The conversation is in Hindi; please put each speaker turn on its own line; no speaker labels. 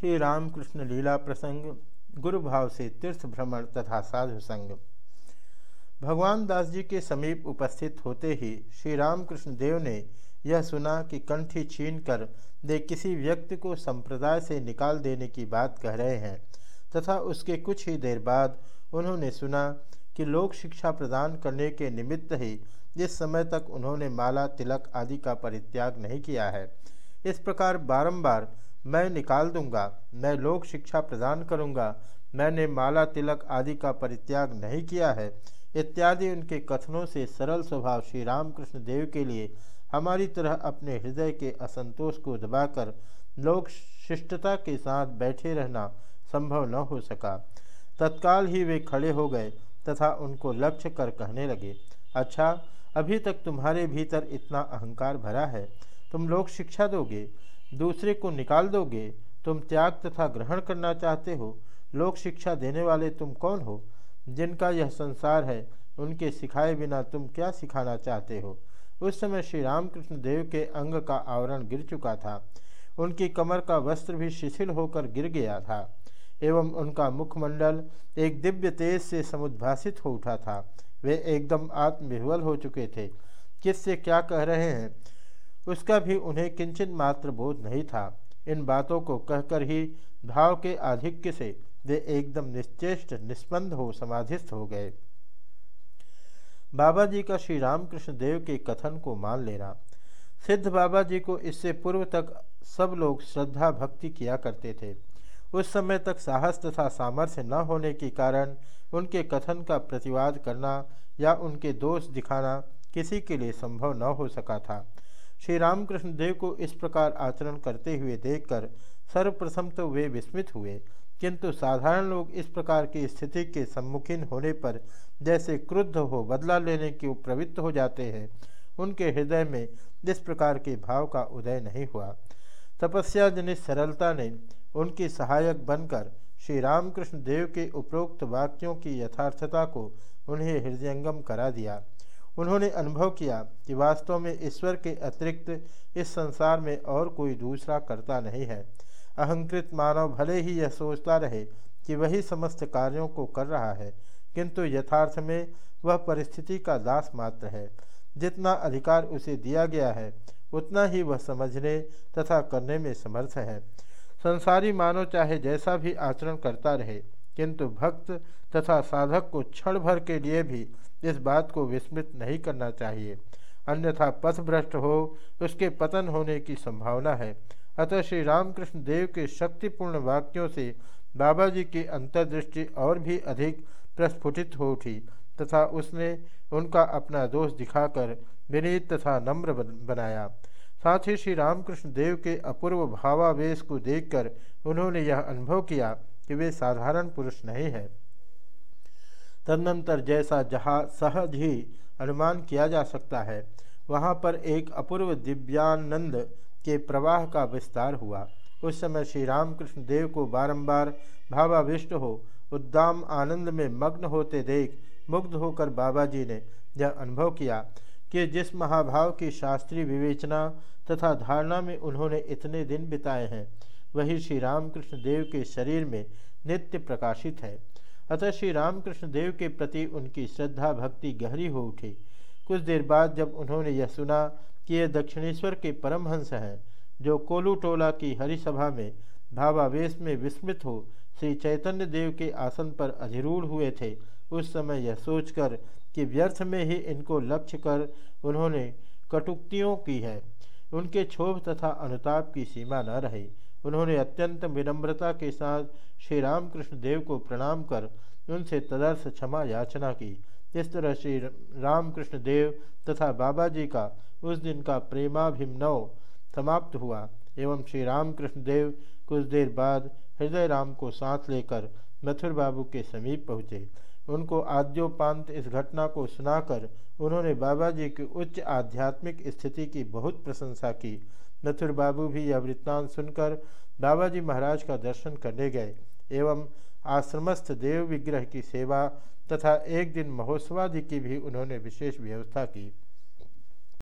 श्री रामकृष्ण लीला प्रसंग गुरु भाव से तीर्थ भ्रमण तथा साधु संग। भगवान दास जी के समीप उपस्थित होते ही श्री रामकृष्ण देव ने यह सुना कि कंठी छीन कर वे किसी व्यक्ति को संप्रदाय से निकाल देने की बात कह रहे हैं, तथा उसके कुछ ही देर बाद उन्होंने सुना कि लोक शिक्षा प्रदान करने के निमित्त ही जिस समय तक उन्होंने माला, तिलक आदि का परित्याग नहीं किया है, इस प्रकार बारंबार मैं निकाल दूँगा, मैं लोक शिक्षा प्रदान करूँगा, मैंने माला तिलक आदि का परित्याग नहीं किया है। इत्यादि उनके कथनों से सरल स्वभाव श्री रामकृष्ण देव के लिए हमारी तरह अपने हृदय के असंतोष को दबाकर लोक शिष्टता के साथ बैठे रहना संभव न हो सका। तत्काल ही वे खड़े हो गए तथा उनको लक्ष्य कर कहने लगे अच्छा अभी तक तुम्हारे भीतर इतना अहंकार भरा है, तुम लोक शिक्षा दोगे? दूसरे को निकाल दोगे, तुम त्याग तथा ग्रहण करना चाहते हो, लोक शिक्षा देने वाले तुम कौन हो? जिनका यह संसार है, उनके सिखाए बिना तुम क्या सिखाना चाहते हो? उस समय श्री रामकृष्ण देव के अंग का आवरण गिर चुका था। उनकी कमर का वस्त्र भी शिथिल होकर गिर गया था, एवं उनका मुखमंडल एक दिव्य तेज से समुद्भाषित हो उठा था। वे एकदम आत्मविह्वल हो चुके थे। किससे क्या कह रहे हैं? उसका भी उन्हें किंचन मात्र बोध नहीं था। इन बातों को कहकर ही भाव के आधिक्य से वे एकदम निश्चेष्ट निस्पंद हो, समाधिस्थ हो गए। बाबा जी का श्री रामकृष्ण देव के कथन को मान लेना। सिद्ध बाबा जी को इससे पूर्व तक सब लोग श्रद्धा, भक्ति किया करते थे। उस समय तक साहस तथा सामर्थ्य न होने के कारण उनके कथन का प्रतिवाद करना या उनके दोष दिखाना किसी के लिए संभव न हो सका था। श्री रामकृष्ण देव को इस प्रकार आचरण करते हुए देखकर सर्वप्रथम तो वे विस्मित हुए। किंतु साधारण लोग इस प्रकार की स्थिति के सम्मुखीन होने पर जैसे क्रुद्ध हो बदला लेने के प्रवृत्त हो जाते हैं, उनके हृदय में इस प्रकार के भाव का उदय नहीं हुआ। तपस्या जनित सरलता ने उनकी सहायक बनकर श्री रामकृष्ण देव के उपरोक्त वाक्यों की यथार्थता को उन्हें हृदयंगम करा दिया। उन्होंने अनुभव किया कि वास्तव में ईश्वर के अतिरिक्त इस संसार में और कोई दूसरा करता नहीं है। अहंकृत मानव भले ही यह सोचता रहे कि वही समस्त कार्यों को कर रहा है, किंतु यथार्थ में वह परिस्थिति का दास मात्र है। जितना अधिकार उसे दिया गया है, उतना ही वह समझने तथा करने में समर्थ है। संसारी मानव चाहे जैसा भी आचरण करता रहे किंतु भक्त तथा साधक को क्षण भर के लिए भी इस बात को विस्मृत नहीं करना चाहिए। अन्यथा पथभ्रष्ट हो, उसके पतन होने की संभावना है। अतः श्री रामकृष्ण देव के शक्तिपूर्ण वाक्यों से बाबा जी की अंतर्दृष्टि और भी अधिक प्रस्फुटित हो उठी तथा उसने उनका अपना दोष दिखाकर विनीत तथा नम्र बनाया। साथ ही श्री रामकृष्ण देव के अपूर्व भावावेश को देखकर उन्होंने यह अनुभव किया कि वे साधारण पुरुष नहीं है। तदनंतर जैसा जहाँ सहज ही अनुमान किया जा सकता है, वहाँ पर एक अपूर्व दिव्यानंद के प्रवाह का विस्तार हुआ। उस समय श्री रामकृष्ण देव को बारंबार भावाविष्ट हो, उद्दाम आनंद में मग्न होते देख मुग्ध होकर बाबा जी ने यह अनुभव किया कि जिस महाभाव की शास्त्रीय विवेचना तथा धारणा में उन्होंने इतने दिन बिताए हैं वही श्री रामकृष्ण देव के शरीर में नित्य प्रकाशित है। अतः श्री रामकृष्ण देव के प्रति उनकी श्रद्धा भक्ति गहरी हो उठी। कुछ देर बाद जब उन्होंने यह सुना कि ये दक्षिणेश्वर के परमहंस हैं, जो कोलू टोला की हरिसभा में भावावेश में विस्मित हो श्री चैतन्य देव के आसन पर अधिरूढ़ हुए थे, उस समय यह सोचकर कि व्यर्थ में ही इनको लक्ष्य कर उन्होंने कटुक्तियों की है। उनके क्षोभ तथा अनुताप की सीमा न रही। उन्होंने अत्यंत विनम्रता के साथ श्री रामकृष्ण देव को प्रणाम कर उनसे तदर्थ क्षमा याचना की। इस तरह श्री रामकृष्ण देव तथा बाबा जी का उस दिन का प्रेमाभिमनव समाप्त हुआ एवं श्री रामकृष्ण देव कुछ देर बाद हृदय राम को साथ लेकर मथुर बाबू के समीप पहुँचे। उनको आद्योपांत इस घटना को सुनाकर उन्होंने बाबा जी की उच्च आध्यात्मिक स्थिति की बहुत प्रशंसा की। नथुर बाबू भी यह वृत्तांत सुनकर बाबाजी महाराज का दर्शन करने गए एवं आश्रमस्थ देव विग्रह की सेवा तथा एक दिन महोत्सवादि की भी उन्होंने विशेष व्यवस्था की।